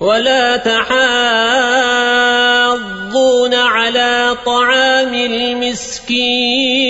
ولا تحاضون على طعام المسكين.